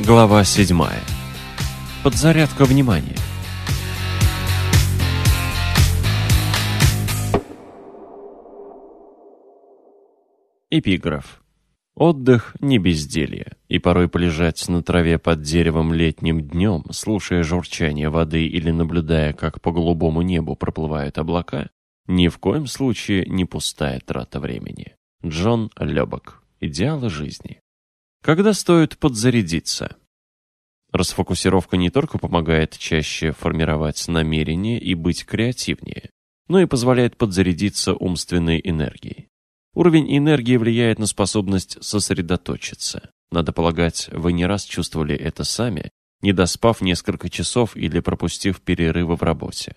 Глава 7. Подзарядка внимания. Эпиграф. Отдых – не безделье, и порой полежать на траве под деревом летним днем, слушая журчание воды или наблюдая, как по голубому небу проплывают облака, ни в коем случае не пустая трата времени. Джон Лёбок. Идеалы жизни. Когда стоит подзарядиться? Расфокусировка не только помогает чаще формировать намерения и быть креативнее, но и позволяет подзарядиться умственной энергией. Уровень энергии влияет на способность сосредоточиться. Надо полагать, вы не раз чувствовали это сами, не доспав несколько часов или пропустив перерывы в работе.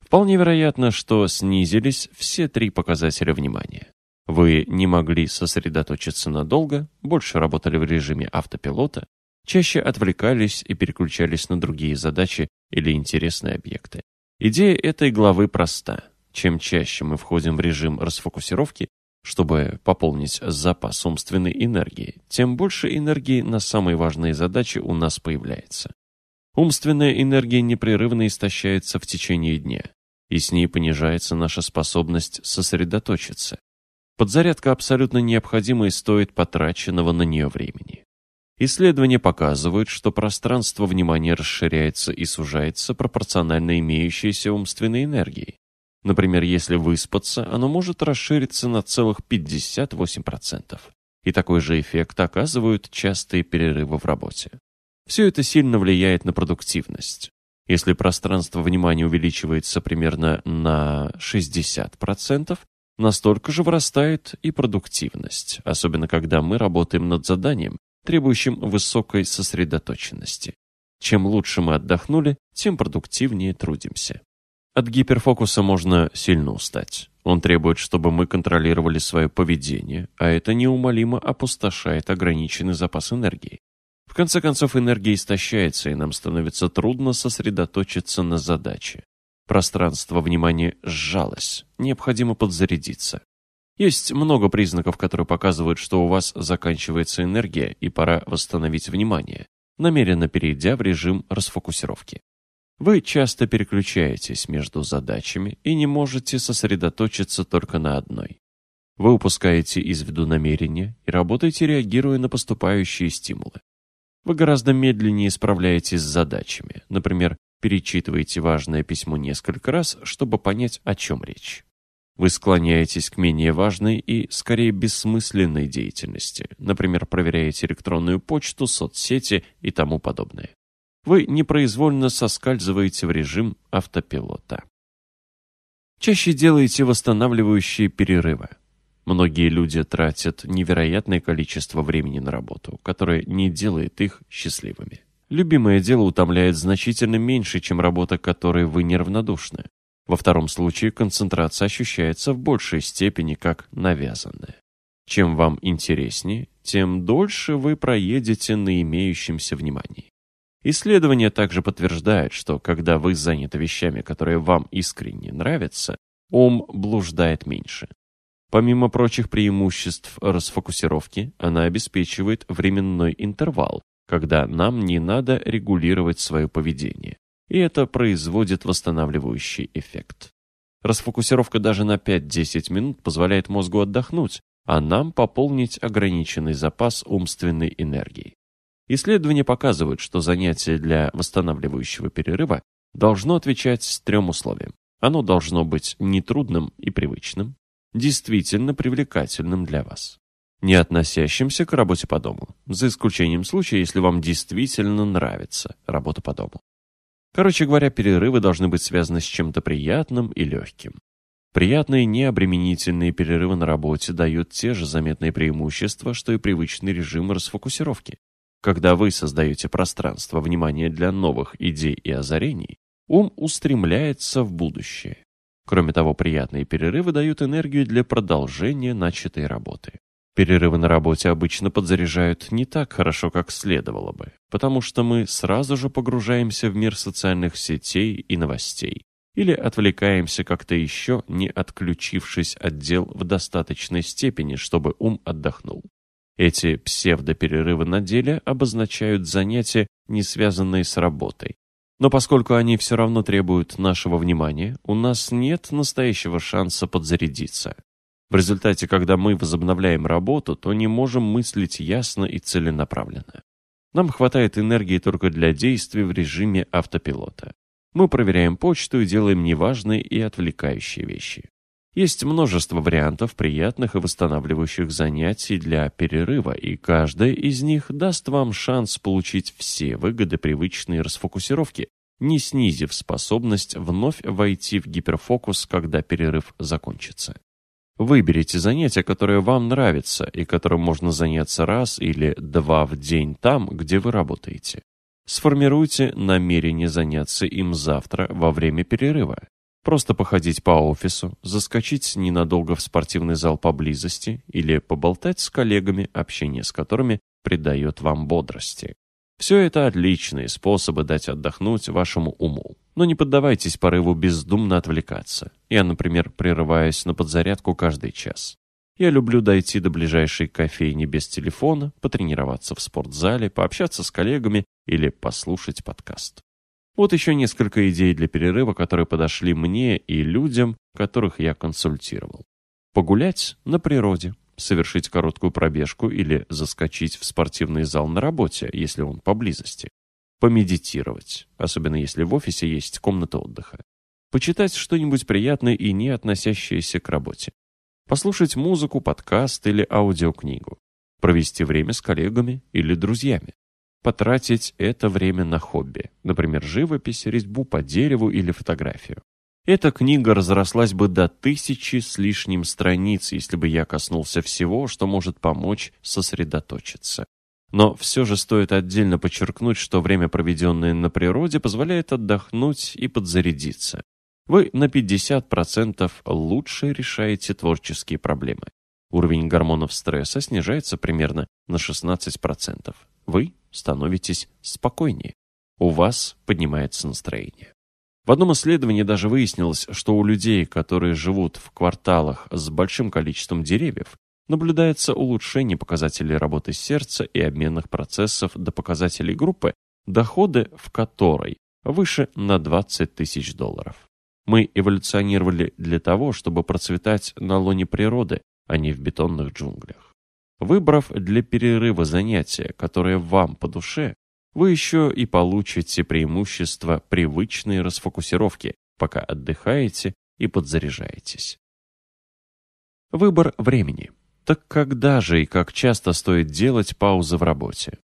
Вполне вероятно, что снизились все три показателя внимания. Вы не могли сосредоточиться надолго, больше работали в режиме автопилота, чаще отвлекались и переключались на другие задачи или интересные объекты. Идея этой главы проста. Чем чаще мы входим в режим расфокусировки, чтобы пополнить запас умственной энергии, тем больше энергии на самые важные задачи у нас появляется. Умственная энергия непрерывно истощается в течение дня, и с ней понижается наша способность сосредоточиться. Подзарядка абсолютно необходима и стоит потраченного на нее времени. Исследования показывают, что пространство внимания расширяется и сужается пропорционально имеющейся умственной энергии. Например, если выспаться, оно может расшириться на целых 58%. И такой же эффект оказывают частые перерывы в работе. Все это сильно влияет на продуктивность. Если пространство внимания увеличивается примерно на 60%, настолько же вырастает и продуктивность, особенно когда мы работаем над заданием, требующим высокой сосредоточенности. Чем лучше мы отдохнули, тем продуктивнее трудимся. От гиперфокуса можно сильно устать. Он требует, чтобы мы контролировали свое поведение, а это неумолимо опустошает ограниченный запас энергии. В конце концов, энергия истощается, и нам становится трудно сосредоточиться на задаче. Пространство внимания сжалось, необходимо подзарядиться. Есть много признаков, которые показывают, что у вас заканчивается энергия и пора восстановить внимание, намеренно перейдя в режим расфокусировки. Вы часто переключаетесь между задачами и не можете сосредоточиться только на одной. Вы упускаете из виду намерения и работаете, реагируя на поступающие стимулы. Вы гораздо медленнее справляетесь с задачами, например, перечитываете важное письмо несколько раз, чтобы понять, о чем речь. Вы склоняетесь к менее важной и, скорее, бессмысленной деятельности, например, проверяете электронную почту, соцсети и тому подобное. Вы непроизвольно соскальзываете в режим автопилота. Чаще делаете восстанавливающие перерывы. Многие люди тратят невероятное количество времени на работу, которое не делает их счастливыми. Любимое дело утомляет значительно меньше, чем работа, которой вы неравнодушны. Во втором случае концентрация ощущается в большей степени как навязанная. Чем вам интереснее, тем дольше вы проедете на имеющемся внимании. Исследования также подтверждают, что когда вы заняты вещами, которые вам искренне нравятся, ум блуждает меньше. Помимо прочих преимуществ расфокусировки, она обеспечивает временной интервал, когда нам не надо регулировать свое поведение. И это производит восстанавливающий эффект. Расфокусировка даже на 5-10 минут позволяет мозгу отдохнуть, а нам пополнить ограниченный запас умственной энергии. Исследования показывают, что занятие для восстанавливающего перерыва должно отвечать трем условиям. Оно должно быть нетрудным и привычным, действительно привлекательным для вас не относящимся к работе по дому, за исключением случая, если вам действительно нравится работа по дому. Короче говоря, перерывы должны быть связаны с чем-то приятным и легким. Приятные необременительные перерывы на работе дают те же заметные преимущества, что и привычный режим расфокусировки. Когда вы создаете пространство внимания для новых идей и озарений, ум устремляется в будущее. Кроме того, приятные перерывы дают энергию для продолжения начатой работы. Перерывы на работе обычно подзаряжают не так хорошо, как следовало бы, потому что мы сразу же погружаемся в мир социальных сетей и новостей или отвлекаемся как-то еще, не отключившись от дел в достаточной степени, чтобы ум отдохнул. Эти псевдоперерывы на деле обозначают занятия, не связанные с работой. Но поскольку они все равно требуют нашего внимания, у нас нет настоящего шанса подзарядиться. В результате, когда мы возобновляем работу, то не можем мыслить ясно и целенаправленно. Нам хватает энергии только для действий в режиме автопилота. Мы проверяем почту и делаем неважные и отвлекающие вещи. Есть множество вариантов приятных и восстанавливающих занятий для перерыва, и каждая из них даст вам шанс получить все выгоды привычной расфокусировки, не снизив способность вновь войти в гиперфокус, когда перерыв закончится. Выберите занятие, которое вам нравится и которым можно заняться раз или два в день там, где вы работаете. Сформируйте намерение заняться им завтра во время перерыва. Просто походить по офису, заскочить ненадолго в спортивный зал поблизости или поболтать с коллегами, общение с которыми придает вам бодрости. Все это отличные способы дать отдохнуть вашему уму. Но не поддавайтесь порыву бездумно отвлекаться. Я, например, прерываюсь на подзарядку каждый час. Я люблю дойти до ближайшей кофейни без телефона, потренироваться в спортзале, пообщаться с коллегами или послушать подкаст. Вот еще несколько идей для перерыва, которые подошли мне и людям, которых я консультировал. Погулять на природе, совершить короткую пробежку или заскочить в спортивный зал на работе, если он поблизости. Помедитировать, особенно если в офисе есть комната отдыха. Почитать что-нибудь приятное и не относящееся к работе. Послушать музыку, подкаст или аудиокнигу. Провести время с коллегами или друзьями потратить это время на хобби, например, живопись, резьбу по дереву или фотографию. Эта книга разрослась бы до тысячи с лишним страниц, если бы я коснулся всего, что может помочь сосредоточиться. Но все же стоит отдельно подчеркнуть, что время, проведенное на природе, позволяет отдохнуть и подзарядиться. Вы на 50% лучше решаете творческие проблемы. Уровень гормонов стресса снижается примерно на 16%. Вы становитесь спокойнее. У вас поднимается настроение. В одном исследовании даже выяснилось, что у людей, которые живут в кварталах с большим количеством деревьев, наблюдается улучшение показателей работы сердца и обменных процессов до показателей группы, доходы в которой выше на 20 тысяч долларов. Мы эволюционировали для того, чтобы процветать на лоне природы, а не в бетонных джунглях. Выбрав для перерыва занятие, которое вам по душе, вы еще и получите преимущество привычной расфокусировки, пока отдыхаете и подзаряжаетесь. Выбор времени. Так когда же и как часто стоит делать паузы в работе?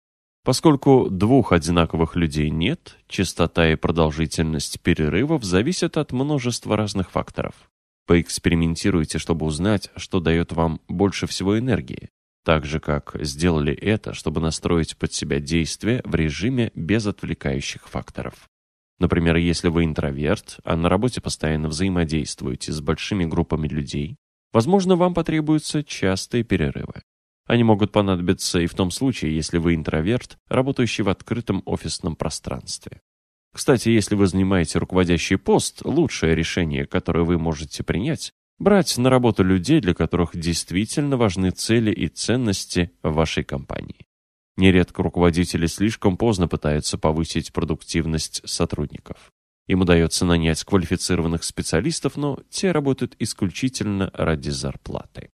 Поскольку двух одинаковых людей нет, частота и продолжительность перерывов зависят от множества разных факторов. Поэкспериментируйте, чтобы узнать, что дает вам больше всего энергии. Так же, как сделали это, чтобы настроить под себя действия в режиме без отвлекающих факторов. Например, если вы интроверт, а на работе постоянно взаимодействуете с большими группами людей, возможно, вам потребуются частые перерывы. Они могут понадобиться и в том случае, если вы интроверт, работающий в открытом офисном пространстве. Кстати, если вы занимаете руководящий пост, лучшее решение, которое вы можете принять, Брать на работу людей, для которых действительно важны цели и ценности вашей компании. Нередко руководители слишком поздно пытаются повысить продуктивность сотрудников. Им удается нанять квалифицированных специалистов, но те работают исключительно ради зарплаты.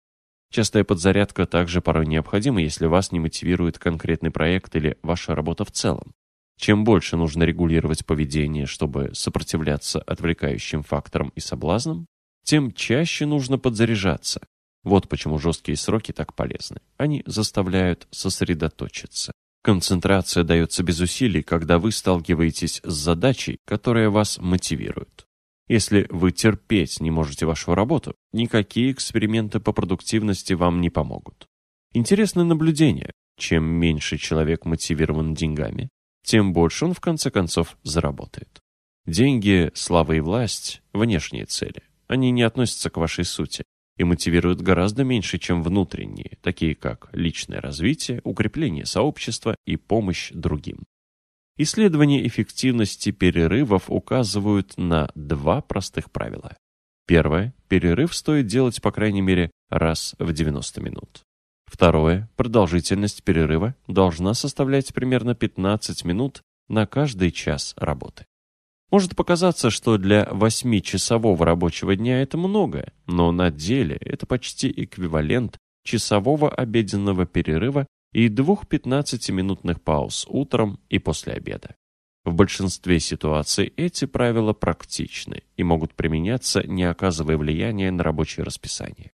Частая подзарядка также порой необходима, если вас не мотивирует конкретный проект или ваша работа в целом. Чем больше нужно регулировать поведение, чтобы сопротивляться отвлекающим факторам и соблазнам, тем чаще нужно подзаряжаться. Вот почему жесткие сроки так полезны. Они заставляют сосредоточиться. Концентрация дается без усилий, когда вы сталкиваетесь с задачей, которая вас мотивирует. Если вы терпеть не можете вашу работу, никакие эксперименты по продуктивности вам не помогут. Интересное наблюдение. Чем меньше человек мотивирован деньгами, тем больше он в конце концов заработает. Деньги, слава и власть – внешние цели. Они не относятся к вашей сути и мотивируют гораздо меньше, чем внутренние, такие как личное развитие, укрепление сообщества и помощь другим. Исследования эффективности перерывов указывают на два простых правила. Первое. Перерыв стоит делать по крайней мере раз в 90 минут. Второе. Продолжительность перерыва должна составлять примерно 15 минут на каждый час работы. Может показаться, что для 8-часового рабочего дня это много, но на деле это почти эквивалент часового обеденного перерыва и двух 15-минутных пауз утром и после обеда. В большинстве ситуаций эти правила практичны и могут применяться, не оказывая влияния на рабочее расписание.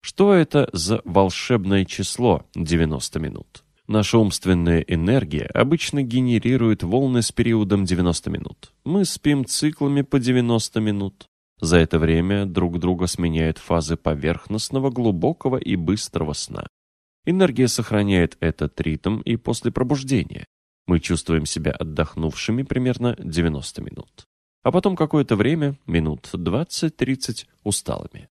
Что это за волшебное число 90 минут? Наша умственная энергия обычно генерирует волны с периодом 90 минут. Мы спим циклами по 90 минут. За это время друг друга сменяют фазы поверхностного, глубокого и быстрого сна. Энергия сохраняет этот ритм и после пробуждения. Мы чувствуем себя отдохнувшими примерно 90 минут. А потом какое-то время, минут 20-30, усталыми.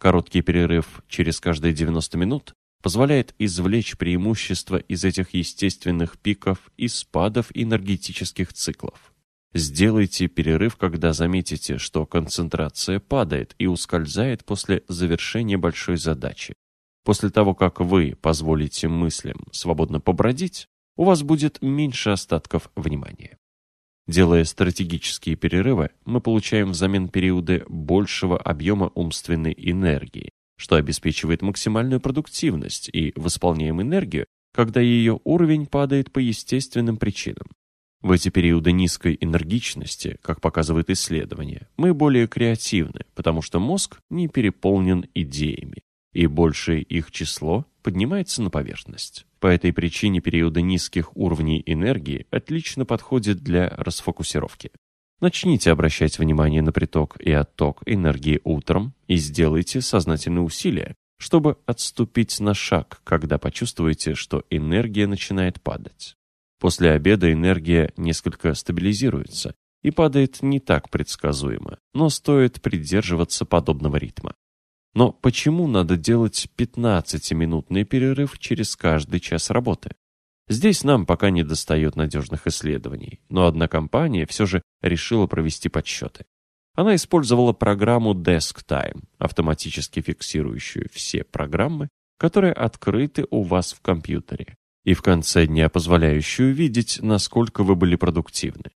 Короткий перерыв через каждые 90 минут позволяет извлечь преимущество из этих естественных пиков и спадов энергетических циклов. Сделайте перерыв, когда заметите, что концентрация падает и ускользает после завершения большой задачи. После того, как вы позволите мыслям свободно побродить, у вас будет меньше остатков внимания. Делая стратегические перерывы, мы получаем взамен периоды большего объема умственной энергии, что обеспечивает максимальную продуктивность и восполняем энергию, когда ее уровень падает по естественным причинам. В эти периоды низкой энергичности, как показывает исследование, мы более креативны, потому что мозг не переполнен идеями, и большее их число поднимается на поверхность. По этой причине периоды низких уровней энергии отлично подходят для расфокусировки. Начните обращать внимание на приток и отток энергии утром и сделайте сознательные усилия, чтобы отступить на шаг, когда почувствуете, что энергия начинает падать. После обеда энергия несколько стабилизируется и падает не так предсказуемо, но стоит придерживаться подобного ритма. Но почему надо делать 15-минутный перерыв через каждый час работы? Здесь нам пока не достает надежных исследований, но одна компания все же решила провести подсчеты. Она использовала программу DeskTime, автоматически фиксирующую все программы, которые открыты у вас в компьютере и в конце дня позволяющую видеть, насколько вы были продуктивны.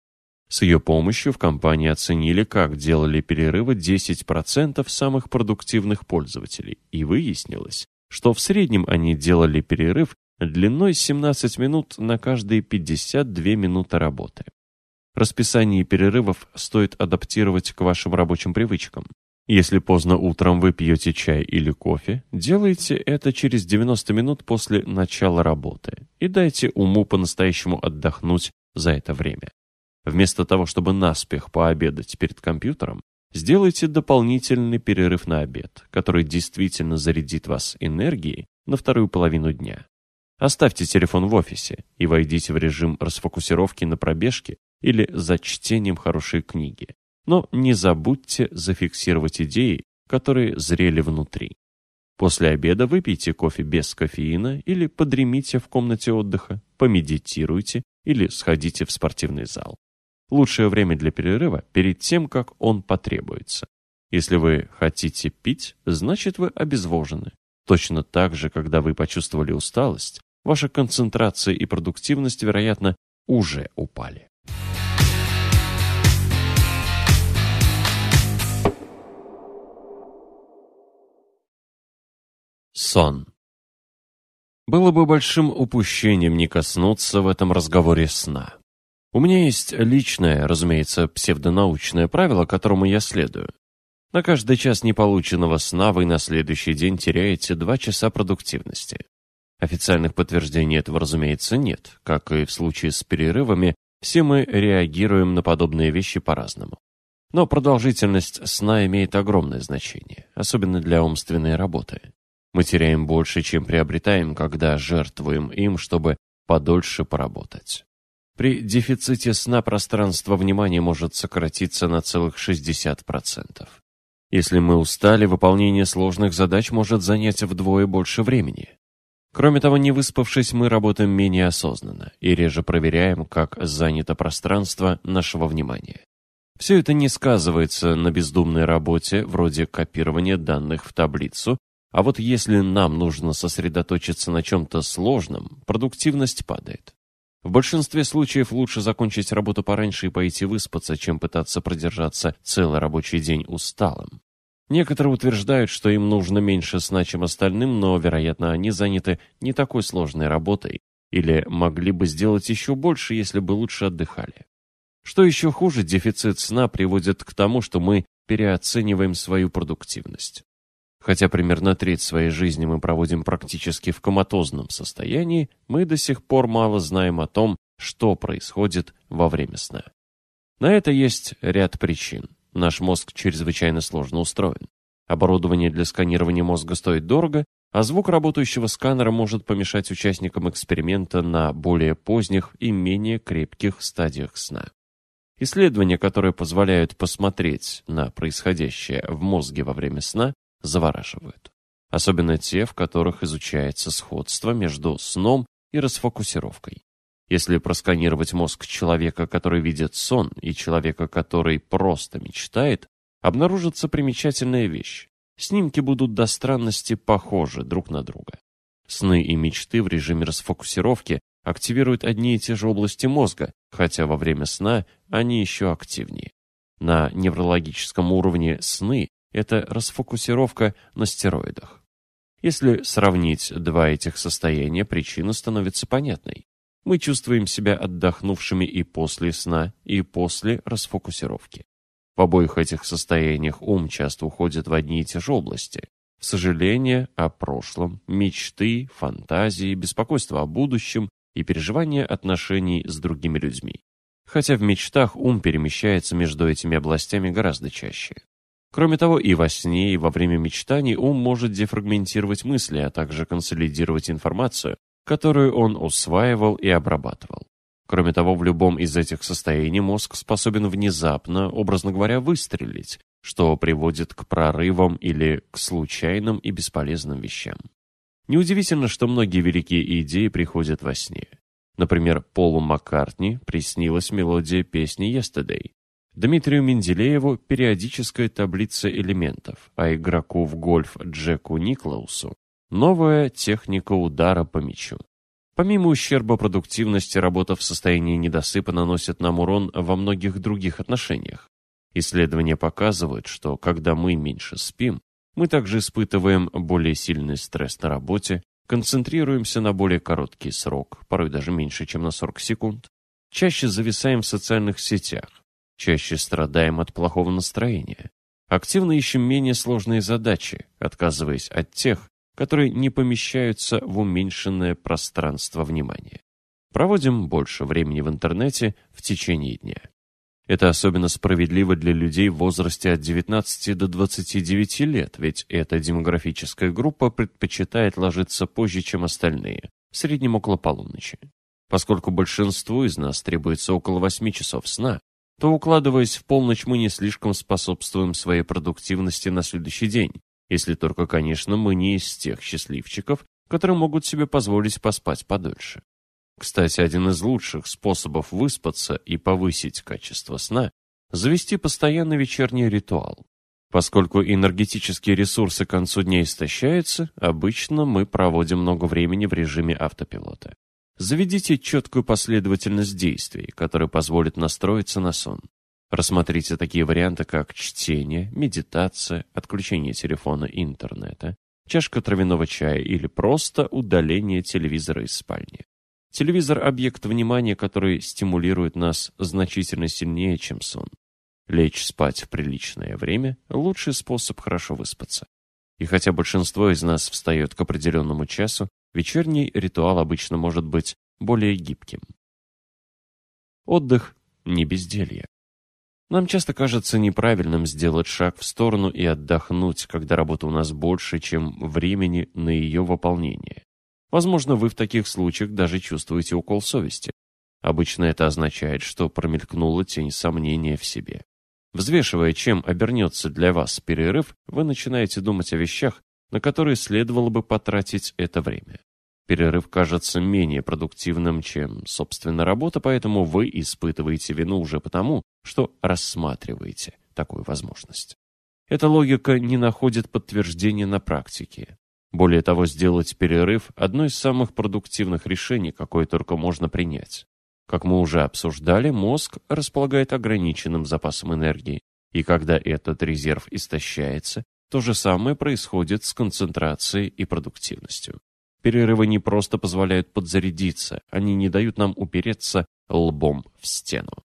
С ее помощью в компании оценили, как делали перерывы 10% самых продуктивных пользователей, и выяснилось, что в среднем они делали перерыв длиной 17 минут на каждые 52 минуты работы. Расписание перерывов стоит адаптировать к вашим рабочим привычкам. Если поздно утром вы пьете чай или кофе, делайте это через 90 минут после начала работы и дайте уму по-настоящему отдохнуть за это время. Вместо того, чтобы наспех пообедать перед компьютером, сделайте дополнительный перерыв на обед, который действительно зарядит вас энергией на вторую половину дня. Оставьте телефон в офисе и войдите в режим расфокусировки на пробежке или за чтением хорошей книги. Но не забудьте зафиксировать идеи, которые зрели внутри. После обеда выпейте кофе без кофеина или подремите в комнате отдыха, помедитируйте или сходите в спортивный зал. Лучшее время для перерыва перед тем, как он потребуется. Если вы хотите пить, значит вы обезвожены. Точно так же, когда вы почувствовали усталость, ваша концентрация и продуктивность, вероятно, уже упали. Сон. Было бы большим упущением не коснуться в этом разговоре сна. У меня есть личное, разумеется, псевдонаучное правило, которому я следую. На каждый час неполученного сна вы на следующий день теряете 2 часа продуктивности. Официальных подтверждений этого, разумеется, нет. Как и в случае с перерывами, все мы реагируем на подобные вещи по-разному. Но продолжительность сна имеет огромное значение, особенно для умственной работы. Мы теряем больше, чем приобретаем, когда жертвуем им, чтобы подольше поработать. При дефиците сна пространство внимания может сократиться на целых 60%. Если мы устали, выполнение сложных задач может занять вдвое больше времени. Кроме того, не выспавшись, мы работаем менее осознанно и реже проверяем, как занято пространство нашего внимания. Все это не сказывается на бездумной работе, вроде копирования данных в таблицу А вот если нам нужно сосредоточиться на чем-то сложном, продуктивность падает. В большинстве случаев лучше закончить работу пораньше и пойти выспаться, чем пытаться продержаться целый рабочий день усталым. Некоторые утверждают, что им нужно меньше сна, чем остальным, но, вероятно, они заняты не такой сложной работой или могли бы сделать еще больше, если бы лучше отдыхали. Что еще хуже, дефицит сна приводит к тому, что мы переоцениваем свою продуктивность. Хотя примерно треть своей жизни мы проводим практически в коматозном состоянии, мы до сих пор мало знаем о том, что происходит во время сна. На это есть ряд причин. Наш мозг чрезвычайно сложно устроен. Оборудование для сканирования мозга стоит дорого, а звук работающего сканера может помешать участникам эксперимента на более поздних и менее крепких стадиях сна. Исследования, которые позволяют посмотреть на происходящее в мозге во время сна, завораживают. Особенно те, в которых изучается сходство между сном и расфокусировкой. Если просканировать мозг человека, который видит сон, и человека, который просто мечтает, обнаружится примечательная вещь. Снимки будут до странности похожи друг на друга. Сны и мечты в режиме расфокусировки активируют одни и те же области мозга, хотя во время сна они еще активнее. На неврологическом уровне сны это расфокусировка на стероидах. Если сравнить два этих состояния, причина становится понятной. Мы чувствуем себя отдохнувшими и после сна, и после расфокусировки. В обоих этих состояниях ум часто уходит в одни и те же области. Сожаление о прошлом, мечты, фантазии, беспокойство о будущем и переживание отношений с другими людьми. Хотя в мечтах ум перемещается между этими областями гораздо чаще. Кроме того, и во сне, и во время мечтаний ум может дефрагментировать мысли, а также консолидировать информацию, которую он усваивал и обрабатывал. Кроме того, в любом из этих состояний мозг способен внезапно, образно говоря, выстрелить, что приводит к прорывам или к случайным и бесполезным вещам. Неудивительно, что многие великие идеи приходят во сне. Например, Полу Маккартни приснилась мелодия песни «Yesterday», Дмитрию Менделееву периодическая таблица элементов, а игроку в гольф Джеку Никлаусу новая техника удара по мячу. Помимо ущерба продуктивности, работа в состоянии недосыпа наносит нам урон во многих других отношениях. Исследования показывают, что когда мы меньше спим, мы также испытываем более сильный стресс на работе, концентрируемся на более короткий срок, порой даже меньше, чем на 40 секунд, чаще зависаем в социальных сетях, Чаще страдаем от плохого настроения. Активно ищем менее сложные задачи, отказываясь от тех, которые не помещаются в уменьшенное пространство внимания. Проводим больше времени в интернете в течение дня. Это особенно справедливо для людей в возрасте от 19 до 29 лет, ведь эта демографическая группа предпочитает ложиться позже, чем остальные, в среднем около полуночи. Поскольку большинству из нас требуется около 8 часов сна, то, укладываясь в полночь, мы не слишком способствуем своей продуктивности на следующий день, если только, конечно, мы не из тех счастливчиков, которые могут себе позволить поспать подольше. Кстати, один из лучших способов выспаться и повысить качество сна – завести постоянный вечерний ритуал. Поскольку энергетические ресурсы к концу дня истощаются, обычно мы проводим много времени в режиме автопилота. Заведите четкую последовательность действий, которая позволит настроиться на сон. Рассмотрите такие варианты, как чтение, медитация, отключение телефона и интернета, чашка травяного чая или просто удаление телевизора из спальни. Телевизор – объект внимания, который стимулирует нас значительно сильнее, чем сон. Лечь спать в приличное время – лучший способ хорошо выспаться. И хотя большинство из нас встает к определенному часу, Вечерний ритуал обычно может быть более гибким. Отдых – не безделье. Нам часто кажется неправильным сделать шаг в сторону и отдохнуть, когда работы у нас больше, чем времени на ее выполнение. Возможно, вы в таких случаях даже чувствуете укол совести. Обычно это означает, что промелькнула тень сомнения в себе. Взвешивая, чем обернется для вас перерыв, вы начинаете думать о вещах, на которые следовало бы потратить это время. Перерыв кажется менее продуктивным, чем, собственно, работа, поэтому вы испытываете вину уже потому, что рассматриваете такую возможность. Эта логика не находит подтверждения на практике. Более того, сделать перерыв – одно из самых продуктивных решений, какое только можно принять. Как мы уже обсуждали, мозг располагает ограниченным запасом энергии, и когда этот резерв истощается, то же самое происходит с концентрацией и продуктивностью. Перерывы не просто позволяют подзарядиться, они не дают нам упереться лбом в стену.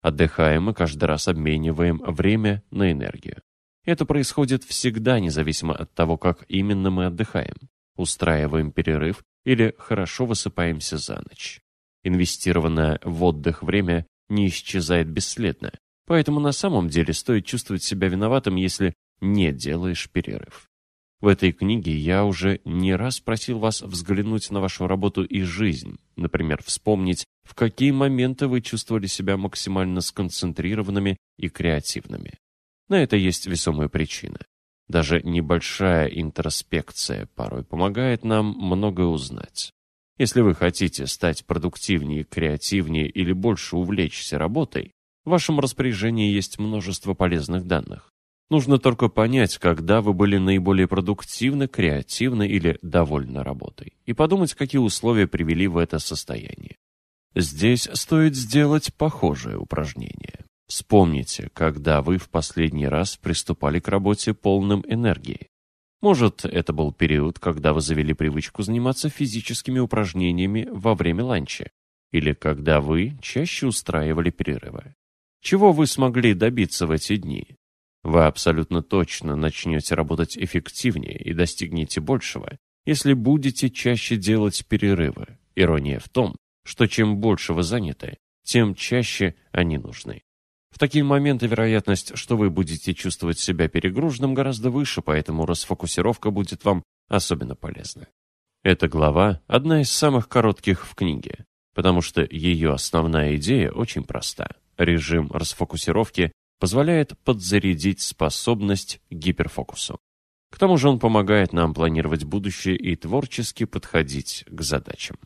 Отдыхаем и каждый раз обмениваем время на энергию. Это происходит всегда, независимо от того, как именно мы отдыхаем. Устраиваем перерыв или хорошо высыпаемся за ночь. Инвестированное в отдых время не исчезает бесследно, поэтому на самом деле стоит чувствовать себя виноватым, если не делаешь перерыв. В этой книге я уже не раз просил вас взглянуть на вашу работу и жизнь, например, вспомнить, в какие моменты вы чувствовали себя максимально сконцентрированными и креативными. На это есть весомая причина. Даже небольшая интроспекция порой помогает нам многое узнать. Если вы хотите стать продуктивнее, креативнее или больше увлечься работой, в вашем распоряжении есть множество полезных данных. Нужно только понять, когда вы были наиболее продуктивны, креативны или довольны работой, и подумать, какие условия привели в это состояние. Здесь стоит сделать похожее упражнение. Вспомните, когда вы в последний раз приступали к работе полным энергии. Может, это был период, когда вы завели привычку заниматься физическими упражнениями во время ланча, или когда вы чаще устраивали перерывы. Чего вы смогли добиться в эти дни? Вы абсолютно точно начнете работать эффективнее и достигнете большего, если будете чаще делать перерывы. Ирония в том, что чем больше вы заняты, тем чаще они нужны. В такие моменты вероятность, что вы будете чувствовать себя перегруженным, гораздо выше, поэтому расфокусировка будет вам особенно полезна. Эта глава – одна из самых коротких в книге, потому что ее основная идея очень проста. Режим расфокусировки позволяет подзарядить способность к гиперфокусу. К тому же он помогает нам планировать будущее и творчески подходить к задачам.